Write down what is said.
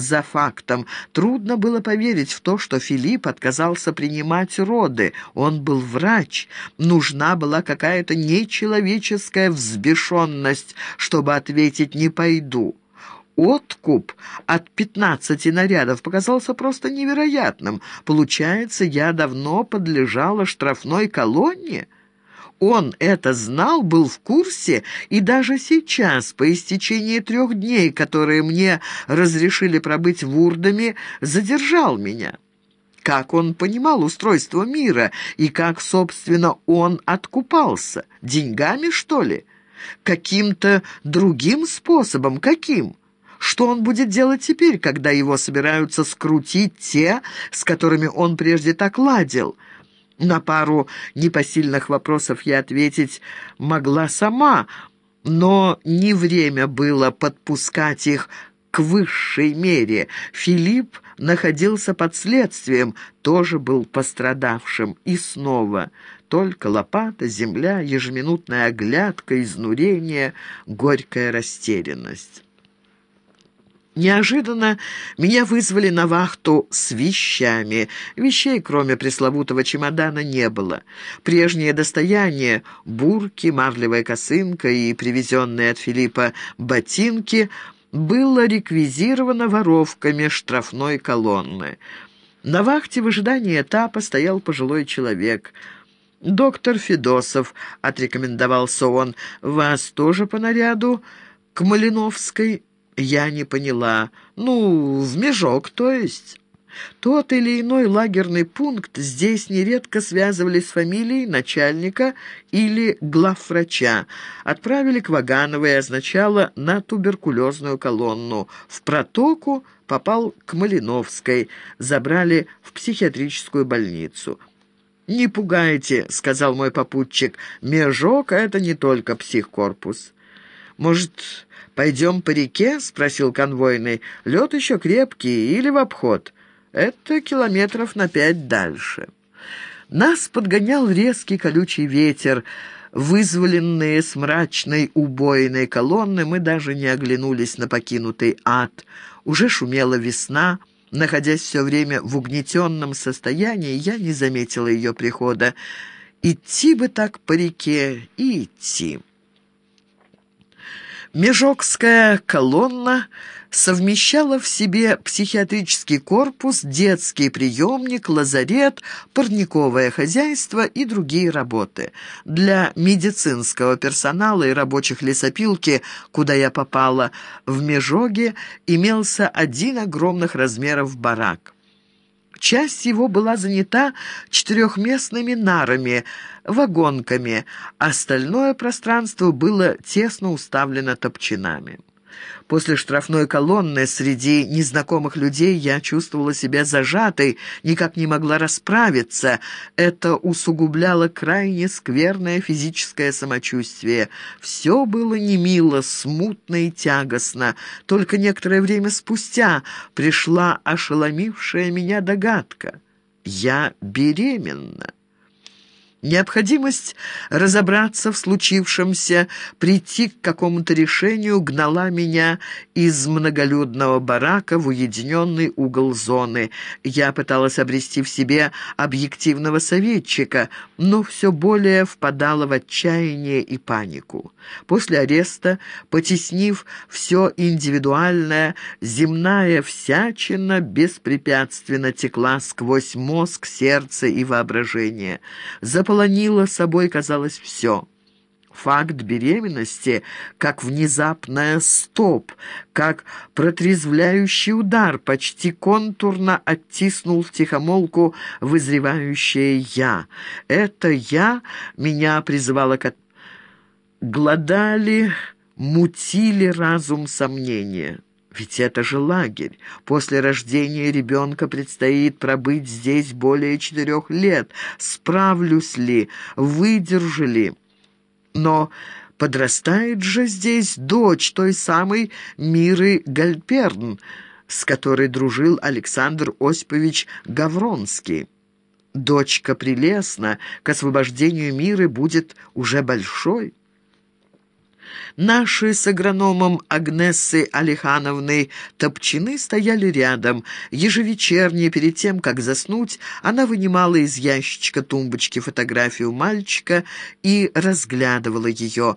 за фактом. Трудно было поверить в то, что Филипп отказался принимать роды. Он был врач. Нужна была какая-то нечеловеческая взбешенность, чтобы ответить «не пойду». Откуп от пятнадцати нарядов показался просто невероятным. Получается, я давно подлежала штрафной колонне? Он это знал, был в курсе, и даже сейчас, по истечении трех дней, которые мне разрешили пробыть в Урдаме, задержал меня. Как он понимал устройство мира и как, собственно, он откупался? Деньгами, что ли? Каким-то другим способом? Каким? Что он будет делать теперь, когда его собираются скрутить те, с которыми он прежде так ладил?» На пару непосильных вопросов я ответить могла сама, но не время было подпускать их к высшей мере. Филипп находился под следствием, тоже был пострадавшим. И снова только лопата, земля, ежеминутная оглядка, изнурение, горькая растерянность. Неожиданно меня вызвали на вахту с вещами. Вещей, кроме пресловутого чемодана, не было. Прежнее достояние — бурки, марлевая косынка и привезенные от Филиппа ботинки — было реквизировано воровками штрафной колонны. На вахте в ожидании этапа стоял пожилой человек — «Доктор Федосов», — отрекомендовался он, — «вас тоже по наряду к Малиновской?» Я не поняла. Ну, в межок, то есть. Тот или иной лагерный пункт здесь нередко связывали с фамилией начальника или главврача. Отправили к Вагановой означало на туберкулезную колонну. В протоку попал к Малиновской, забрали в психиатрическую больницу. «Не пугайте», — сказал мой попутчик, — «межок — это не только психкорпус». «Может, пойдем по реке?» — спросил конвойный. «Лед еще крепкий или в обход?» «Это километров на пять дальше». Нас подгонял резкий колючий ветер. Вызволенные с мрачной убойной колонны, мы даже не оглянулись на покинутый ад. Уже шумела весна. Находясь все время в угнетенном состоянии, я не заметила ее прихода. Идти бы так по реке и идти. Межокская колонна совмещала в себе психиатрический корпус, детский приемник, лазарет, парниковое хозяйство и другие работы. Для медицинского персонала и рабочих лесопилки, куда я попала, в Межоге имелся один огромных размеров барак. Часть его была занята четырехместными нарами, вагонками, остальное пространство было тесно уставлено топчинами. После штрафной колонны среди незнакомых людей я чувствовала себя зажатой, никак не могла расправиться. Это усугубляло крайне скверное физическое самочувствие. Все было немило, смутно и тягостно. Только некоторое время спустя пришла ошеломившая меня догадка. Я беременна. Необходимость разобраться в случившемся, прийти к какому-то решению гнала меня из многолюдного барака в уединенный угол зоны. Я пыталась обрести в себе объективного советчика, но все более впадала в отчаяние и панику. После ареста, потеснив все индивидуальное, земная всячина беспрепятственно текла сквозь мозг, сердце и воображение заполонило собой, казалось, все. Факт беременности, как внезапная стоп, как протрезвляющий удар, почти контурно оттиснул в тихомолку вызревающее «я». Это «я» меня призывало к... Гладали, мутили разум сомнения. Ведь это же лагерь. После рождения ребенка предстоит пробыть здесь более четырех лет. Справлюсь ли? Выдержу ли? Но подрастает же здесь дочь той самой Миры Гальперн, с которой дружил Александр Осипович Гавронский. Дочка прелестна, к освобождению Миры будет уже большой. Наши с агрономом Агнессы Алихановной топчины стояли рядом. Ежевечерне, перед тем, как заснуть, она вынимала из ящичка тумбочки фотографию мальчика и разглядывала ее.